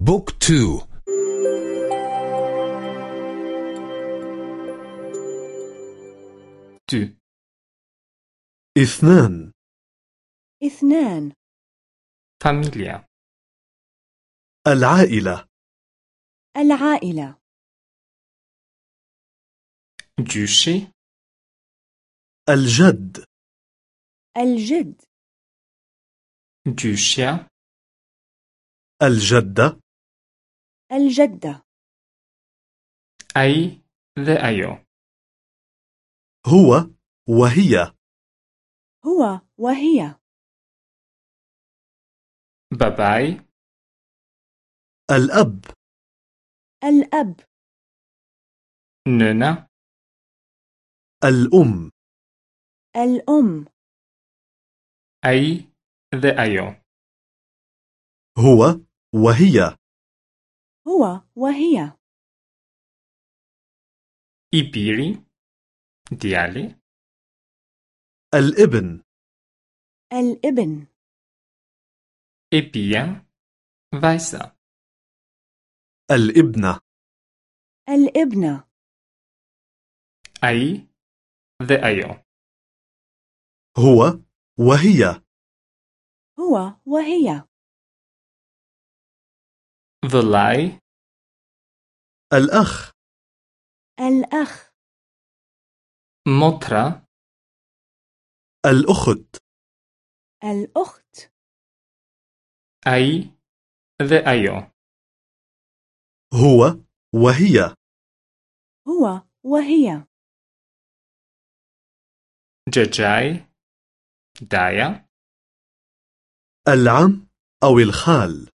Book two. Dy. اثنان. اثنان. Familja. العائلة. العائلة. Gjyshi. الجد. الجد. جوشيا. الجدة. الجدة. أي ذا أيو. هو وهي. هو وهي. باباي الأب. الأب. نونا. الأم. الأم. أي ذا أيو. هو وهي. هو وهي. إبيري ديالي. الإبن. الإبن. إبيا فايسا. الإبنة. الابنة Ai dhe ajo. هو وهي. هو وهي. Vëllai الأخ. الأخ. Motra الأخت. الأخت. Ai. dhe ajo هو وهي. هو وهي. جاجاي دايا العم أو الخال.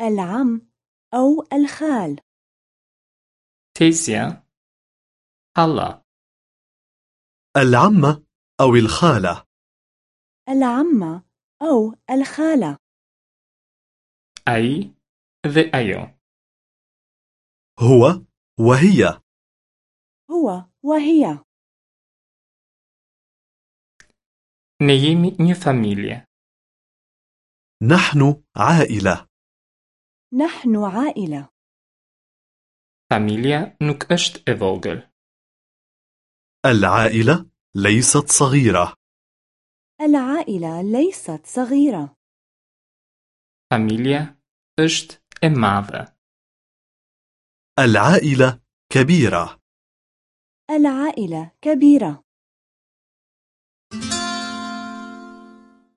العم أو الخال. تيسيا هلا. العمة أو الخالة. العمة أو الخالة. Ai dhe ajo. هو وهي. هو وهي. Ne jemi një familje. نحن عائلة. نحن عائلة. Familja nuk është e vogël. العائلة ليست صغيرة. العائلة ليست صغيرة. فاميليا أشت إماذا العائلة كبيرة. العائلة كبيرة.